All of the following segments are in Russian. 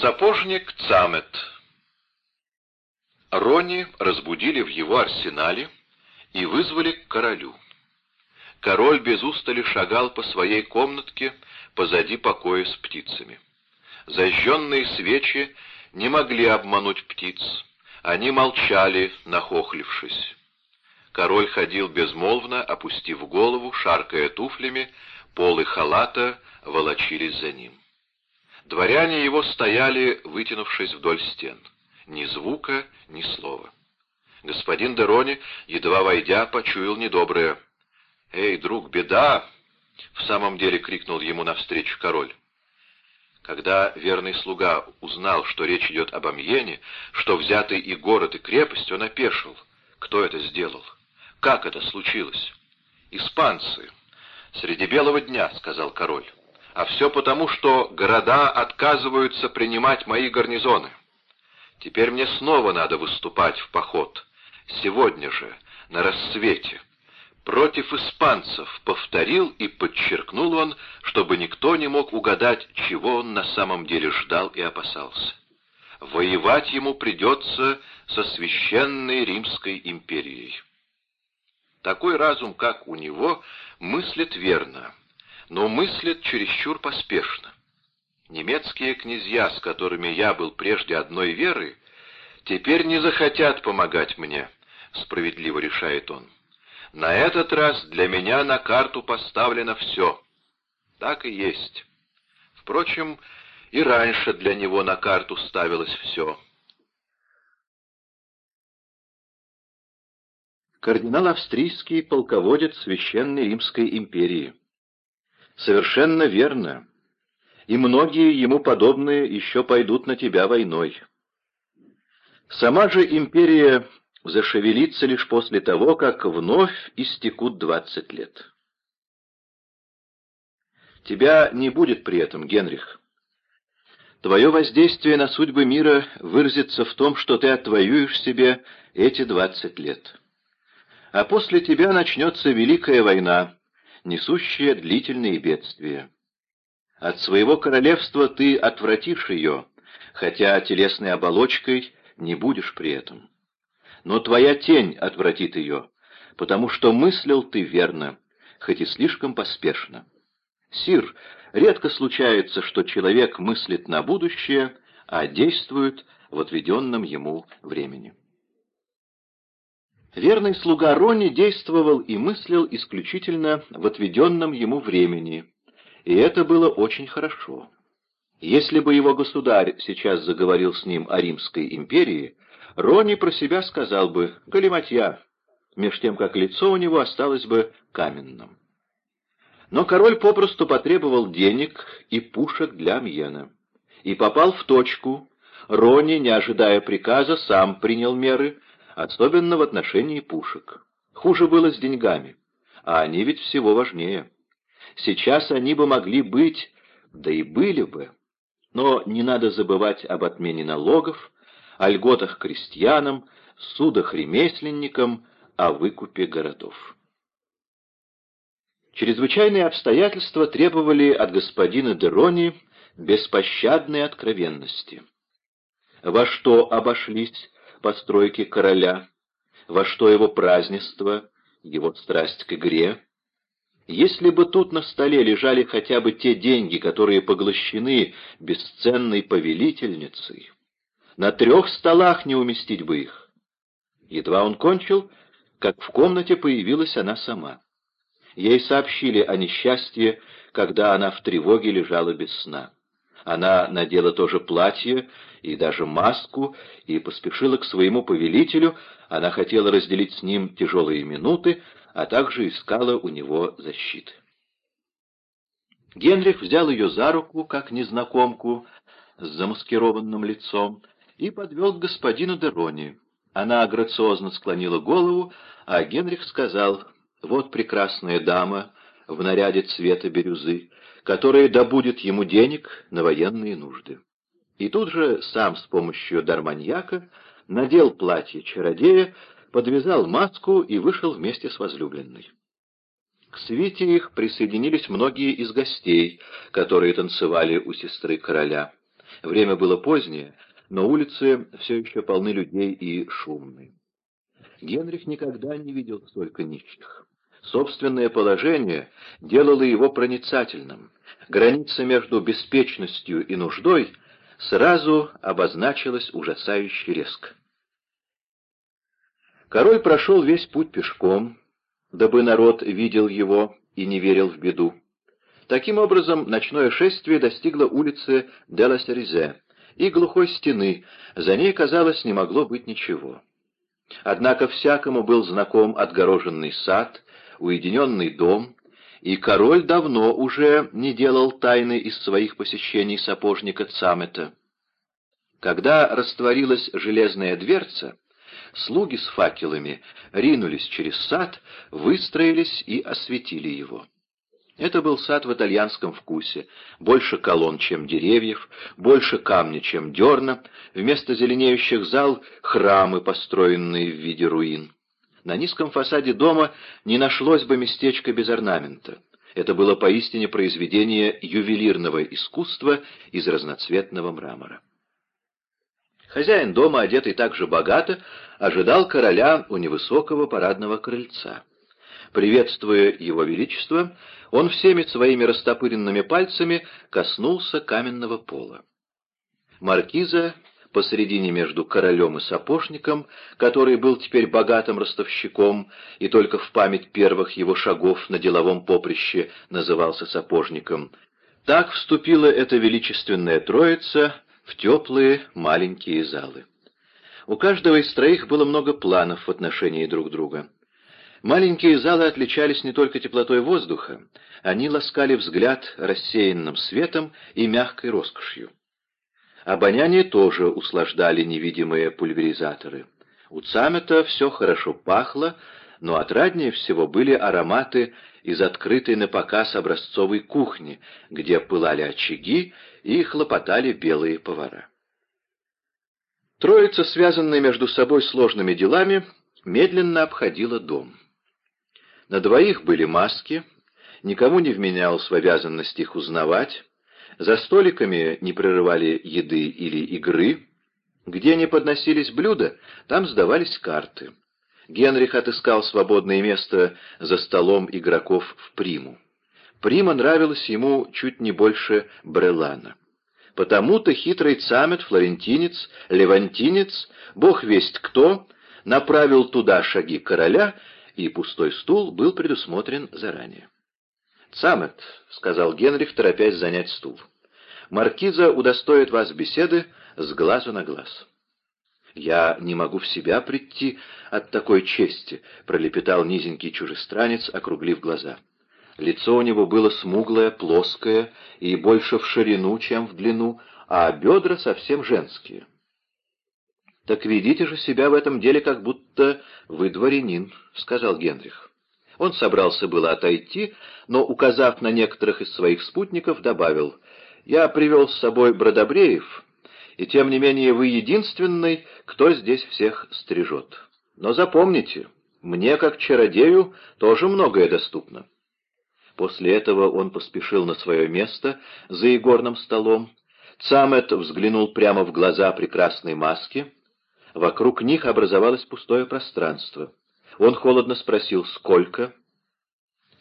Сапожник Цамет Рони разбудили в его арсенале и вызвали к королю. Король без устали шагал по своей комнатке позади покоя с птицами. Зажженные свечи не могли обмануть птиц, они молчали, нахохлившись. Король ходил безмолвно, опустив голову, шаркая туфлями, полы халата волочились за ним. Дворяне его стояли, вытянувшись вдоль стен. Ни звука, ни слова. Господин Дерони, едва войдя, почуял недоброе. «Эй, друг, беда!» — в самом деле крикнул ему навстречу король. Когда верный слуга узнал, что речь идет об Амьене, что взятый и город, и крепость, он опешил. Кто это сделал? Как это случилось? Испанцы. Среди белого дня, — сказал король. А все потому, что города отказываются принимать мои гарнизоны. Теперь мне снова надо выступать в поход. Сегодня же, на рассвете. Против испанцев, повторил и подчеркнул он, чтобы никто не мог угадать, чего он на самом деле ждал и опасался. Воевать ему придется со священной Римской империей. Такой разум, как у него, мыслит верно, но мыслит чересчур поспешно. Немецкие князья, с которыми я был прежде одной веры, теперь не захотят помогать мне, справедливо решает он. На этот раз для меня на карту поставлено все. Так и есть. Впрочем, и раньше для него на карту ставилось все. Кардинал австрийский полководец Священной Римской империи. Совершенно верно. И многие ему подобные еще пойдут на тебя войной. Сама же империя зашевелится лишь после того, как вновь истекут двадцать лет. Тебя не будет при этом, Генрих. Твое воздействие на судьбы мира выразится в том, что ты отвоюешь себе эти двадцать лет. А после тебя начнется Великая война, несущая длительные бедствия. От своего королевства ты отвратишь ее, хотя телесной оболочкой не будешь при этом но твоя тень отвратит ее, потому что мыслил ты верно, хоть и слишком поспешно. Сир, редко случается, что человек мыслит на будущее, а действует в отведенном ему времени. Верный слуга Рони действовал и мыслил исключительно в отведенном ему времени, и это было очень хорошо. Если бы его государь сейчас заговорил с ним о Римской империи, Рони про себя сказал бы «галиматья», меж тем как лицо у него осталось бы каменным. Но король попросту потребовал денег и пушек для Амьена. И попал в точку. Рони, не ожидая приказа, сам принял меры, особенно в отношении пушек. Хуже было с деньгами, а они ведь всего важнее. Сейчас они бы могли быть, да и были бы. Но не надо забывать об отмене налогов, о льготах крестьянам, судах ремесленникам, о выкупе городов. Чрезвычайные обстоятельства требовали от господина Дерони беспощадной откровенности. Во что обошлись постройки короля, во что его празднество, его страсть к игре. Если бы тут на столе лежали хотя бы те деньги, которые поглощены бесценной повелительницей, на трех столах не уместить бы их. Едва он кончил, как в комнате появилась она сама. Ей сообщили о несчастье, когда она в тревоге лежала без сна. Она надела тоже платье и даже маску и поспешила к своему повелителю, она хотела разделить с ним тяжелые минуты, а также искала у него защиты. Генрих взял ее за руку, как незнакомку, с замаскированным лицом, и подвел к господину Дерони. Она грациозно склонила голову, а Генрих сказал, «Вот прекрасная дама в наряде цвета бирюзы, которая добудет ему денег на военные нужды». И тут же сам с помощью дарманьяка надел платье чародея, подвязал маску и вышел вместе с возлюбленной. К свите их присоединились многие из гостей, которые танцевали у сестры короля. Время было позднее, но улицы все еще полны людей и шумны. Генрих никогда не видел столько нищих. Собственное положение делало его проницательным. Граница между беспечностью и нуждой сразу обозначилась ужасающе резко. Король прошел весь путь пешком, дабы народ видел его и не верил в беду. Таким образом, ночное шествие достигло улицы Делла-Серизе и глухой стены, за ней, казалось, не могло быть ничего. Однако всякому был знаком отгороженный сад, уединенный дом, и король давно уже не делал тайны из своих посещений сапожника Цамета. Когда растворилась железная дверца, слуги с факелами ринулись через сад, выстроились и осветили его. Это был сад в итальянском вкусе. Больше колонн, чем деревьев, больше камня, чем дерна. Вместо зеленеющих зал — храмы, построенные в виде руин. На низком фасаде дома не нашлось бы местечка без орнамента. Это было поистине произведение ювелирного искусства из разноцветного мрамора. Хозяин дома, одетый так же богато, ожидал короля у невысокого парадного крыльца. Приветствуя его величество, он всеми своими растопыренными пальцами коснулся каменного пола. Маркиза посредине между королем и сапожником, который был теперь богатым ростовщиком и только в память первых его шагов на деловом поприще назывался сапожником. Так вступила эта величественная троица в теплые маленькие залы. У каждого из троих было много планов в отношении друг друга. Маленькие залы отличались не только теплотой воздуха, они ласкали взгляд рассеянным светом и мягкой роскошью. Обоняние тоже услаждали невидимые пульверизаторы. У Цамета все хорошо пахло, но отраднее всего были ароматы из открытой на показ образцовой кухни, где пылали очаги и хлопотали белые повара. Троица, связанная между собой сложными делами, медленно обходила дом. На двоих были маски, никому не вменялось в обязанность их узнавать, за столиками не прерывали еды или игры, где не подносились блюда, там сдавались карты. Генрих отыскал свободное место за столом игроков в приму. Прима нравилась ему чуть не больше Брелана. Потому-то хитрый цамет, флорентинец, левантинец, бог весть кто, направил туда шаги короля и пустой стул был предусмотрен заранее. «Цамет», — сказал Генрих, торопясь занять стул, — «маркиза удостоит вас беседы с глазу на глаз». «Я не могу в себя прийти от такой чести», — пролепетал низенький чужестранец, округлив глаза. Лицо у него было смуглое, плоское и больше в ширину, чем в длину, а бедра совсем женские. «Так ведите же себя в этом деле, как будто вы дворянин», — сказал Генрих. Он собрался было отойти, но, указав на некоторых из своих спутников, добавил, «Я привел с собой Бродобреев, и тем не менее вы единственный, кто здесь всех стрижет. Но запомните, мне, как чародею, тоже многое доступно». После этого он поспешил на свое место за игорным столом. Цамет взглянул прямо в глаза прекрасной маски, Вокруг них образовалось пустое пространство. Он холодно спросил «Сколько?»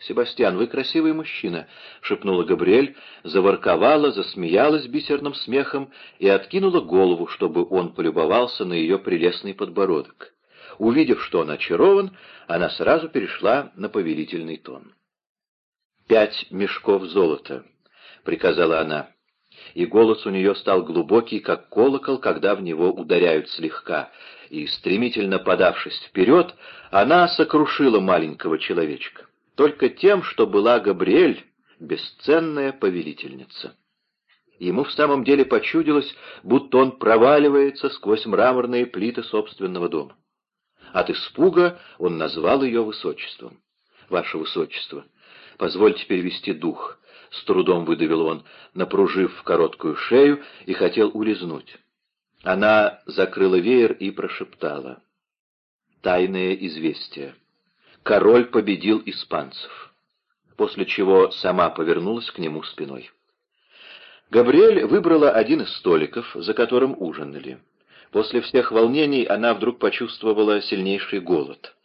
«Себастьян, вы красивый мужчина», — шепнула Габриэль, заворковала, засмеялась бисерным смехом и откинула голову, чтобы он полюбовался на ее прелестный подбородок. Увидев, что он очарован, она сразу перешла на повелительный тон. «Пять мешков золота», — приказала она и голос у нее стал глубокий, как колокол, когда в него ударяют слегка, и, стремительно подавшись вперед, она сокрушила маленького человечка. Только тем, что была Габриэль, бесценная повелительница. Ему в самом деле почудилось, будто он проваливается сквозь мраморные плиты собственного дома. От испуга он назвал ее высочеством. «Ваше высочество, позвольте перевести дух. — с трудом выдавил он, напружив короткую шею и хотел улизнуть. Она закрыла веер и прошептала. Тайное известие. Король победил испанцев. После чего сама повернулась к нему спиной. Габриэль выбрала один из столиков, за которым ужинали. После всех волнений она вдруг почувствовала сильнейший голод.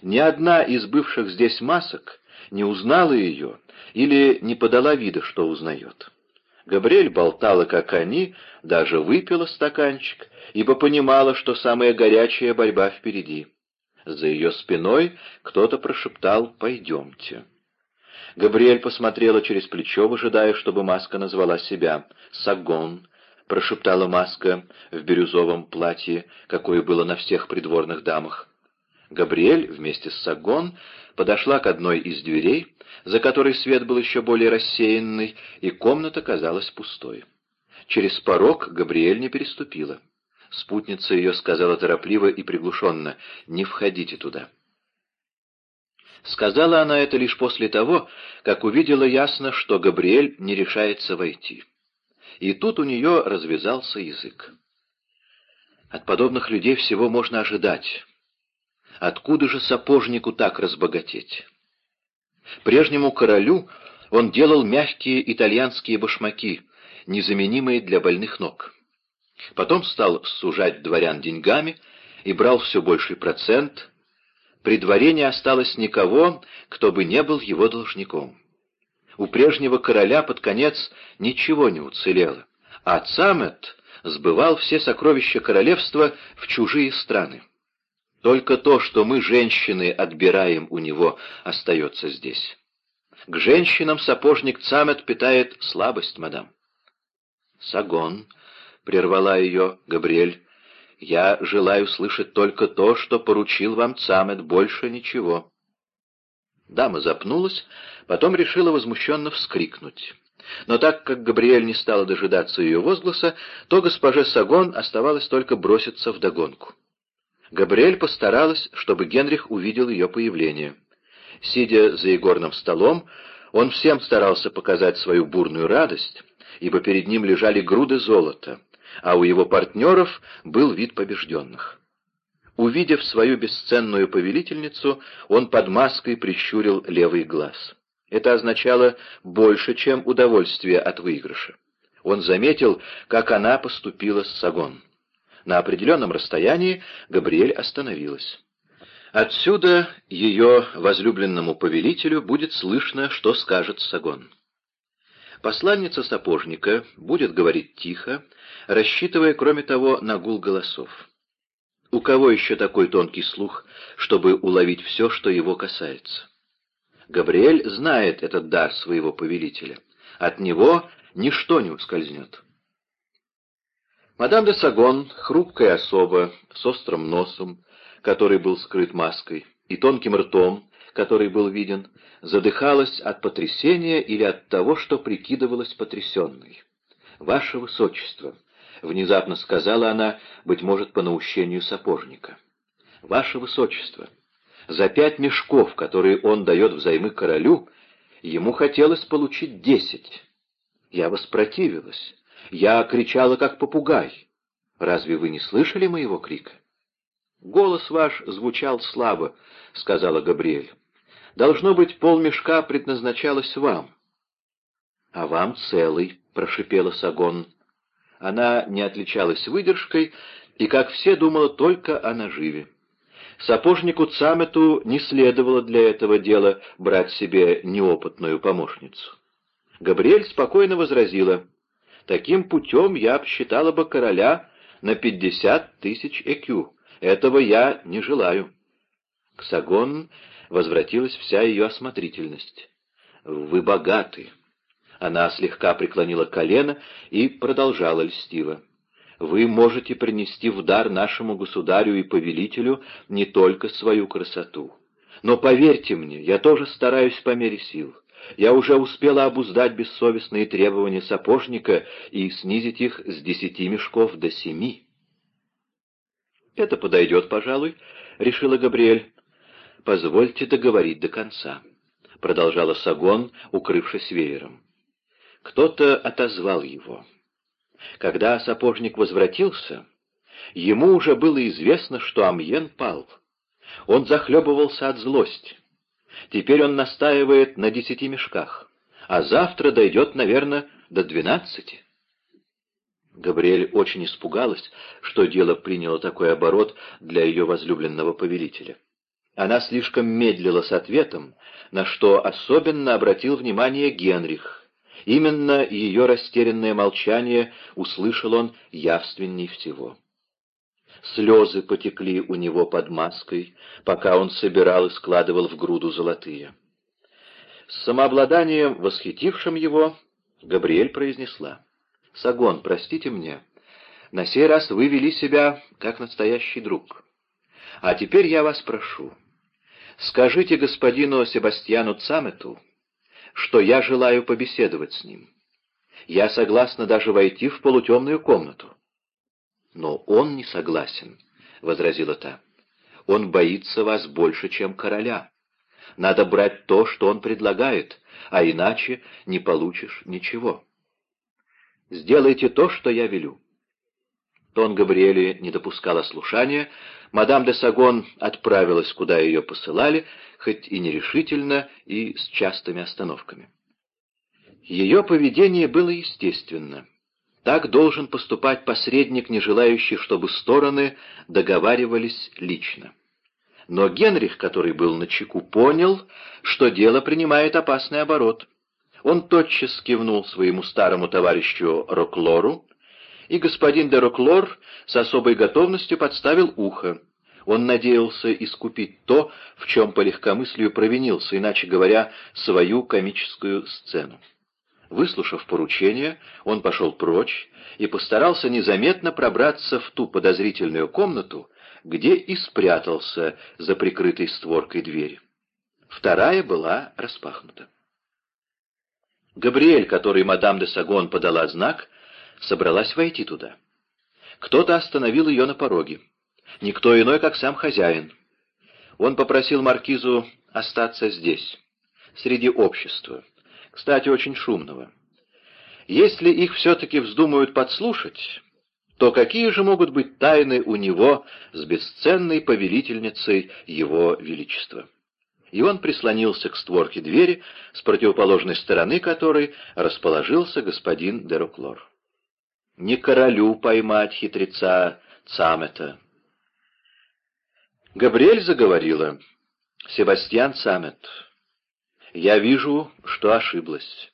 Ни одна из бывших здесь масок не узнала ее или не подала вида, что узнает. Габриэль болтала, как они, даже выпила стаканчик, ибо понимала, что самая горячая борьба впереди. За ее спиной кто-то прошептал «Пойдемте». Габриэль посмотрела через плечо, выжидая, чтобы Маска назвала себя. «Сагон», — прошептала Маска в бирюзовом платье, какое было на всех придворных дамах. Габриэль вместе с Сагон подошла к одной из дверей, за которой свет был еще более рассеянный, и комната казалась пустой. Через порог Габриэль не переступила. Спутница ее сказала торопливо и приглушенно «Не входите туда». Сказала она это лишь после того, как увидела ясно, что Габриэль не решается войти. И тут у нее развязался язык. От подобных людей всего можно ожидать. Откуда же сапожнику так разбогатеть? Прежнему королю он делал мягкие итальянские башмаки, незаменимые для больных ног. Потом стал сужать дворян деньгами и брал все больший процент. При дворе не осталось никого, кто бы не был его должником. У прежнего короля под конец ничего не уцелело, а Цамет сбывал все сокровища королевства в чужие страны. Только то, что мы, женщины, отбираем у него, остается здесь. К женщинам сапожник Цамет питает слабость, мадам. Сагон, — прервала ее Габриэль, — я желаю слышать только то, что поручил вам Цамет, больше ничего. Дама запнулась, потом решила возмущенно вскрикнуть. Но так как Габриэль не стала дожидаться ее возгласа, то госпоже Сагон оставалось только броситься в догонку. Габриэль постаралась, чтобы Генрих увидел ее появление. Сидя за игорным столом, он всем старался показать свою бурную радость, ибо перед ним лежали груды золота, а у его партнеров был вид побежденных. Увидев свою бесценную повелительницу, он под маской прищурил левый глаз. Это означало больше, чем удовольствие от выигрыша. Он заметил, как она поступила с Сагон. На определенном расстоянии Габриэль остановилась. Отсюда ее возлюбленному повелителю будет слышно, что скажет Сагон. Посланница сапожника будет говорить тихо, рассчитывая, кроме того, на гул голосов. У кого еще такой тонкий слух, чтобы уловить все, что его касается? Габриэль знает этот дар своего повелителя. От него ничто не ускользнет. Мадам де Сагон, хрупкая особа, с острым носом, который был скрыт маской, и тонким ртом, который был виден, задыхалась от потрясения или от того, что прикидывалась потрясенной. «Ваше Высочество», — внезапно сказала она, быть может, по наущению сапожника, — «Ваше Высочество, за пять мешков, которые он дает взаймы королю, ему хотелось получить десять. Я воспротивилась». Я кричала, как попугай. Разве вы не слышали моего крика? «Голос ваш звучал слабо», — сказала Габриэль. «Должно быть, полмешка предназначалось вам». «А вам целый», — прошипела Сагон. Она не отличалась выдержкой и, как все, думала только о наживе. Сапожнику Цамету не следовало для этого дела брать себе неопытную помощницу. Габриэль спокойно возразила — Таким путем я обсчитала бы короля на пятьдесят тысяч экю. Этого я не желаю. К Сагон возвратилась вся ее осмотрительность. «Вы богаты». Она слегка преклонила колено и продолжала льстиво. «Вы можете принести в дар нашему государю и повелителю не только свою красоту. Но поверьте мне, я тоже стараюсь по мере сил. Я уже успела обуздать бессовестные требования сапожника и снизить их с десяти мешков до семи. «Это подойдет, пожалуй», — решила Габриэль. «Позвольте договорить до конца», — продолжала Сагон, укрывшись веером. Кто-то отозвал его. Когда сапожник возвратился, ему уже было известно, что Амьен пал. Он захлебывался от злости. Теперь он настаивает на десяти мешках, а завтра дойдет, наверное, до двенадцати. Габриэль очень испугалась, что дело приняло такой оборот для ее возлюбленного повелителя. Она слишком медлила с ответом, на что особенно обратил внимание Генрих. Именно ее растерянное молчание услышал он явственней всего. Слезы потекли у него под маской, пока он собирал и складывал в груду золотые. С самообладанием, восхитившим его, Габриэль произнесла. «Сагон, простите мне, на сей раз вы вели себя как настоящий друг. А теперь я вас прошу, скажите господину Себастьяну Цамету, что я желаю побеседовать с ним. Я согласна даже войти в полутемную комнату. «Но он не согласен», — возразила та. «Он боится вас больше, чем короля. Надо брать то, что он предлагает, а иначе не получишь ничего. Сделайте то, что я велю». Тон Габриэли не допускал ослушания, мадам де Сагон отправилась, куда ее посылали, хоть и нерешительно, и с частыми остановками. Ее поведение было естественно. Так должен поступать посредник, не желающий, чтобы стороны договаривались лично. Но Генрих, который был на чеку, понял, что дело принимает опасный оборот. Он тотчас кивнул своему старому товарищу Роклору, и господин де Роклор с особой готовностью подставил ухо. Он надеялся искупить то, в чем по легкомыслию провинился, иначе говоря, свою комическую сцену. Выслушав поручение, он пошел прочь и постарался незаметно пробраться в ту подозрительную комнату, где и спрятался за прикрытой створкой двери. Вторая была распахнута. Габриэль, который мадам де Сагон подала знак, собралась войти туда. Кто-то остановил ее на пороге. Никто иной, как сам хозяин. Он попросил маркизу остаться здесь, среди общества, кстати, очень шумного. Если их все-таки вздумают подслушать, то какие же могут быть тайны у него с бесценной повелительницей его величества? И он прислонился к створке двери, с противоположной стороны которой расположился господин Деруклор. Не королю поймать хитреца Цамета. Габриэль заговорила. «Себастьян Цамет, я вижу, что ошиблась.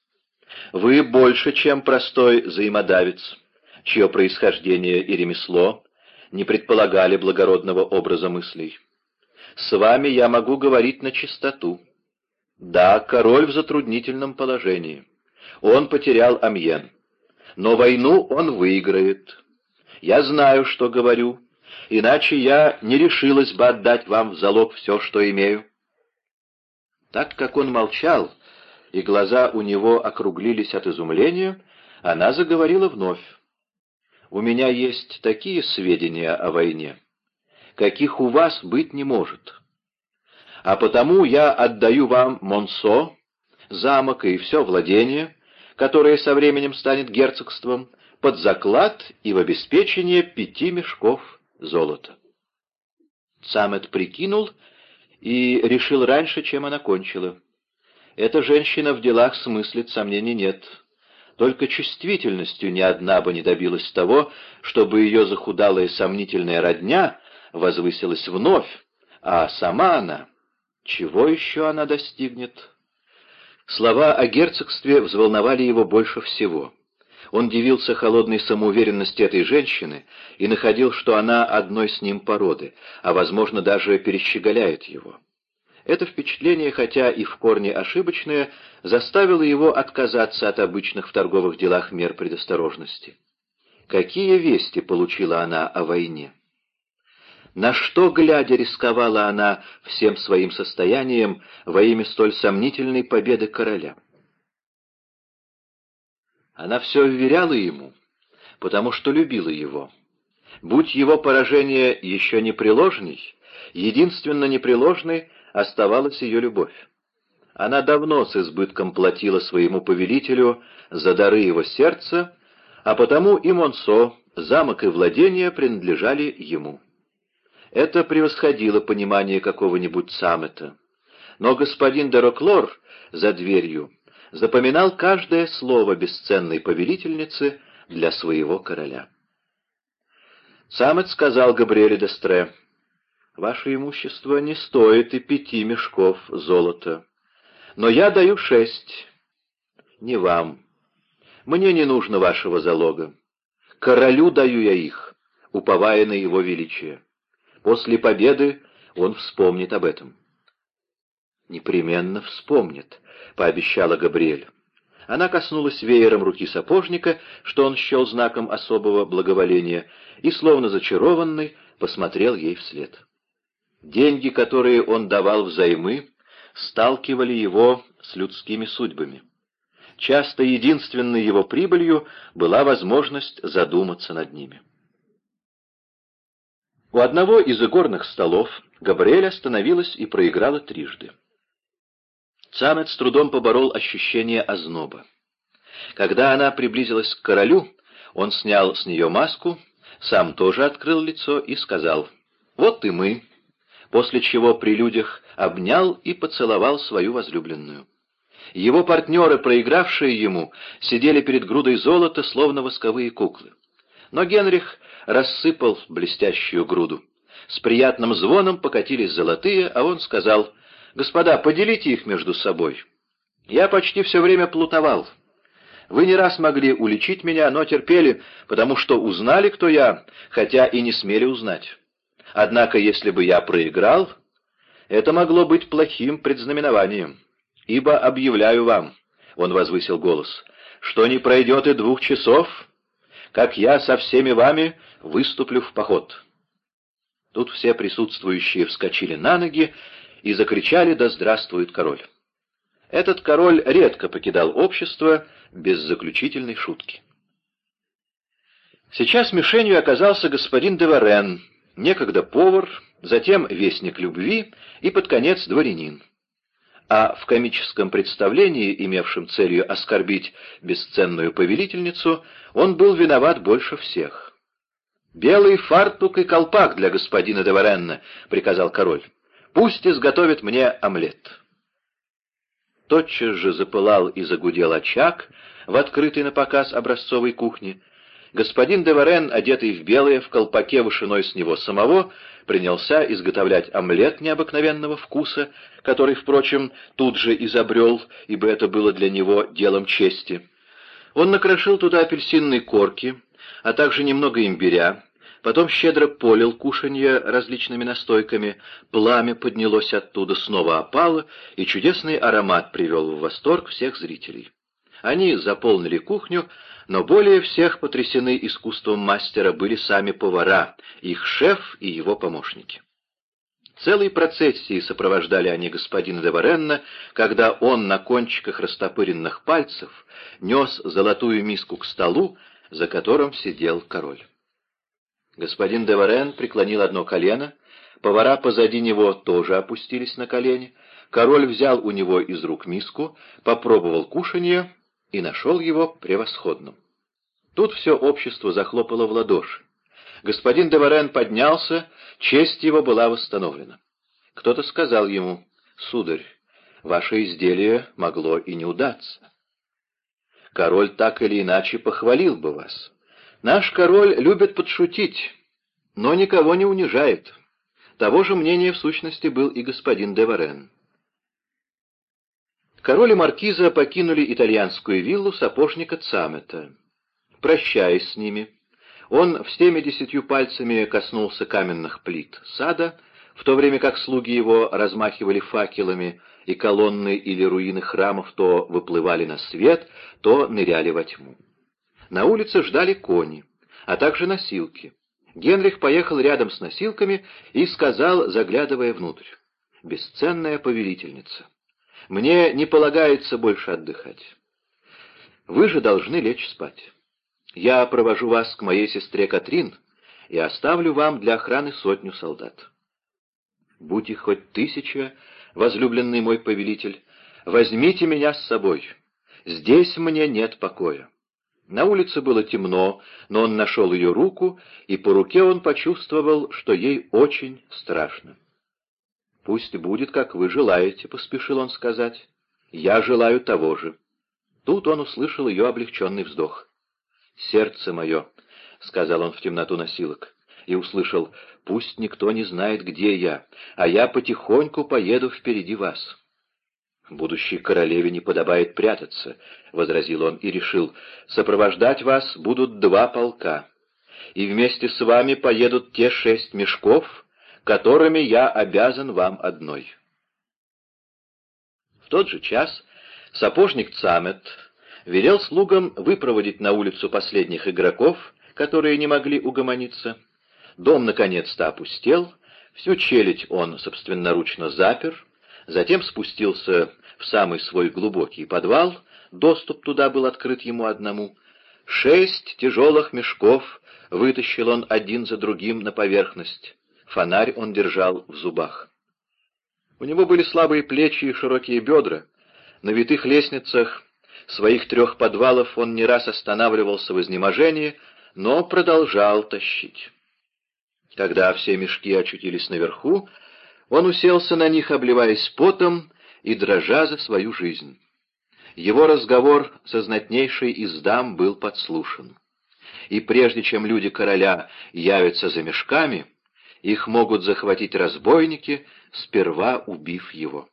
Вы больше, чем простой взаимодавец, чье происхождение и ремесло не предполагали благородного образа мыслей. С вами я могу говорить на чистоту. Да, король в затруднительном положении. Он потерял Амьен. Но войну он выиграет. Я знаю, что говорю, иначе я не решилась бы отдать вам в залог все, что имею. Так как он молчал, и глаза у него округлились от изумления, она заговорила вновь. «У меня есть такие сведения о войне, каких у вас быть не может. А потому я отдаю вам Монсо, замок и все владение, которое со временем станет герцогством, под заклад и в обеспечение пяти мешков золота». Самет прикинул и решил раньше, чем она кончила. Эта женщина в делах смыслит, сомнений нет. Только чувствительностью ни одна бы не добилась того, чтобы ее захудалая сомнительная родня возвысилась вновь, а сама она... Чего еще она достигнет? Слова о герцогстве взволновали его больше всего. Он дивился холодной самоуверенности этой женщины и находил, что она одной с ним породы, а, возможно, даже перещеголяет его. Это впечатление, хотя и в корне ошибочное, заставило его отказаться от обычных в торговых делах мер предосторожности. Какие вести получила она о войне? На что, глядя, рисковала она всем своим состоянием во имя столь сомнительной победы короля? Она все вверяла ему, потому что любила его. Будь его поражение еще непреложней, единственно непреложной оставалась ее любовь. Она давно с избытком платила своему повелителю за дары его сердца, а потому и Монсо, замок и владения принадлежали ему. Это превосходило понимание какого-нибудь самета. Но господин Дероклор за дверью запоминал каждое слово бесценной повелительницы для своего короля. Самец сказал Габриэле Дестре, «Ваше имущество не стоит и пяти мешков золота, но я даю шесть, не вам. Мне не нужно вашего залога. Королю даю я их, уповая на его величие. После победы он вспомнит об этом». «Непременно вспомнит», — пообещала Габриэль. Она коснулась веером руки сапожника, что он счел знаком особого благоволения, и, словно зачарованный, посмотрел ей вслед. Деньги, которые он давал взаймы, сталкивали его с людскими судьбами. Часто единственной его прибылью была возможность задуматься над ними. У одного из игорных столов Габриэль остановилась и проиграла трижды. Цамет с трудом поборол ощущение озноба. Когда она приблизилась к королю, он снял с нее маску, сам тоже открыл лицо и сказал «Вот и мы», после чего при людях обнял и поцеловал свою возлюбленную. Его партнеры, проигравшие ему, сидели перед грудой золота, словно восковые куклы. Но Генрих рассыпал блестящую груду. С приятным звоном покатились золотые, а он сказал «Господа, поделите их между собой. Я почти все время плутовал. Вы не раз могли уличить меня, но терпели, потому что узнали, кто я, хотя и не смели узнать. Однако, если бы я проиграл, это могло быть плохим предзнаменованием. Ибо объявляю вам, — он возвысил голос, — что не пройдет и двух часов, как я со всеми вами выступлю в поход». Тут все присутствующие вскочили на ноги и закричали «Да здравствует король!». Этот король редко покидал общество без заключительной шутки. Сейчас мишенью оказался господин Деварен, некогда повар, затем вестник любви и под конец дворянин. А в комическом представлении, имевшем целью оскорбить бесценную повелительницу, он был виноват больше всех. «Белый фартук и колпак для господина Деваренна», — приказал король. Пусть изготовит мне омлет. Тотчас же запылал и загудел очаг в открытой на показ образцовой кухне. Господин Деварен, одетый в белое, в колпаке вышиной с него самого, принялся изготовлять омлет необыкновенного вкуса, который, впрочем, тут же изобрел, ибо это было для него делом чести. Он накрошил туда апельсинные корки, а также немного имбиря, Потом щедро полил кушанье различными настойками, пламя поднялось оттуда, снова опало, и чудесный аромат привел в восторг всех зрителей. Они заполнили кухню, но более всех потрясены искусством мастера были сами повара, их шеф и его помощники. Целой процессии сопровождали они господина де Варенна, когда он на кончиках растопыренных пальцев нес золотую миску к столу, за которым сидел король. Господин Деварен преклонил одно колено, повара позади него тоже опустились на колени, король взял у него из рук миску, попробовал кушанье и нашел его превосходным. Тут все общество захлопало в ладоши. Господин Деварен поднялся, честь его была восстановлена. Кто-то сказал ему, «Сударь, ваше изделие могло и не удаться. Король так или иначе похвалил бы вас». Наш король любит подшутить, но никого не унижает. Того же мнения в сущности был и господин де Варен. Король и маркиза покинули итальянскую виллу сапожника Цамета. Прощаясь с ними, он всеми десятью пальцами коснулся каменных плит сада, в то время как слуги его размахивали факелами, и колонны или руины храмов то выплывали на свет, то ныряли во тьму. На улице ждали кони, а также носилки. Генрих поехал рядом с носилками и сказал, заглядывая внутрь, «Бесценная повелительница, мне не полагается больше отдыхать. Вы же должны лечь спать. Я провожу вас к моей сестре Катрин и оставлю вам для охраны сотню солдат. Будь их хоть тысяча, возлюбленный мой повелитель, возьмите меня с собой. Здесь мне нет покоя. На улице было темно, но он нашел ее руку, и по руке он почувствовал, что ей очень страшно. «Пусть будет, как вы желаете», — поспешил он сказать. «Я желаю того же. Тут он услышал ее облегченный вздох. «Сердце мое», — сказал он в темноту носилок, и услышал, «пусть никто не знает, где я, а я потихоньку поеду впереди вас». «Будущей королеве не подобает прятаться», — возразил он и решил, «сопровождать вас будут два полка, и вместе с вами поедут те шесть мешков, которыми я обязан вам одной». В тот же час сапожник Цамет велел слугам выпроводить на улицу последних игроков, которые не могли угомониться. Дом наконец-то опустел, всю челядь он собственноручно запер, затем спустился в самый свой глубокий подвал, доступ туда был открыт ему одному. Шесть тяжелых мешков вытащил он один за другим на поверхность. Фонарь он держал в зубах. У него были слабые плечи и широкие бедра. На витых лестницах своих трех подвалов он не раз останавливался в изнеможении, но продолжал тащить. Когда все мешки очутились наверху, он уселся на них, обливаясь потом и дрожа за свою жизнь. Его разговор со знатнейшей из дам был подслушан. И прежде чем люди короля явятся за мешками, их могут захватить разбойники, сперва убив его.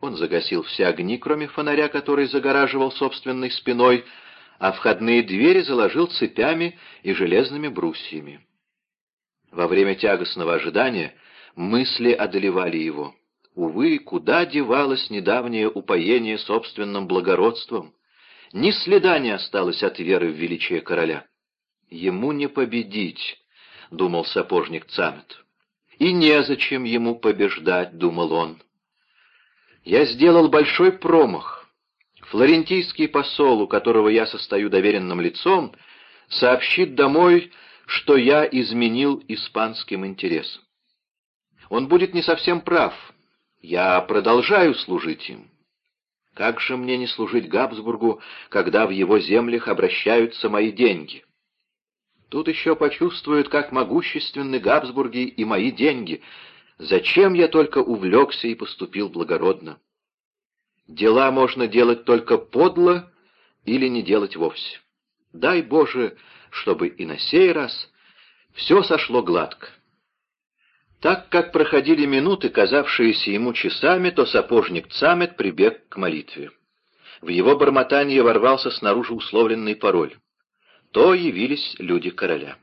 Он загасил все огни, кроме фонаря, который загораживал собственной спиной, а входные двери заложил цепями и железными брусьями. Во время тягостного ожидания мысли одолевали его. Увы, куда девалось недавнее упоение собственным благородством? Ни следа не осталось от веры в величие короля. Ему не победить, — думал сапожник Цамет. И незачем ему побеждать, — думал он. Я сделал большой промах. Флорентийский посол, у которого я состою доверенным лицом, сообщит домой, что я изменил испанским интересам. Он будет не совсем прав. Я продолжаю служить им. Как же мне не служить Габсбургу, когда в его землях обращаются мои деньги? Тут еще почувствуют, как могущественны Габсбурги и мои деньги. Зачем я только увлекся и поступил благородно? Дела можно делать только подло или не делать вовсе. Дай Боже, чтобы и на сей раз все сошло гладко. Так как проходили минуты, казавшиеся ему часами, то сапожник Цамет прибег к молитве. В его бормотании ворвался снаружи условленный пароль. То явились люди короля.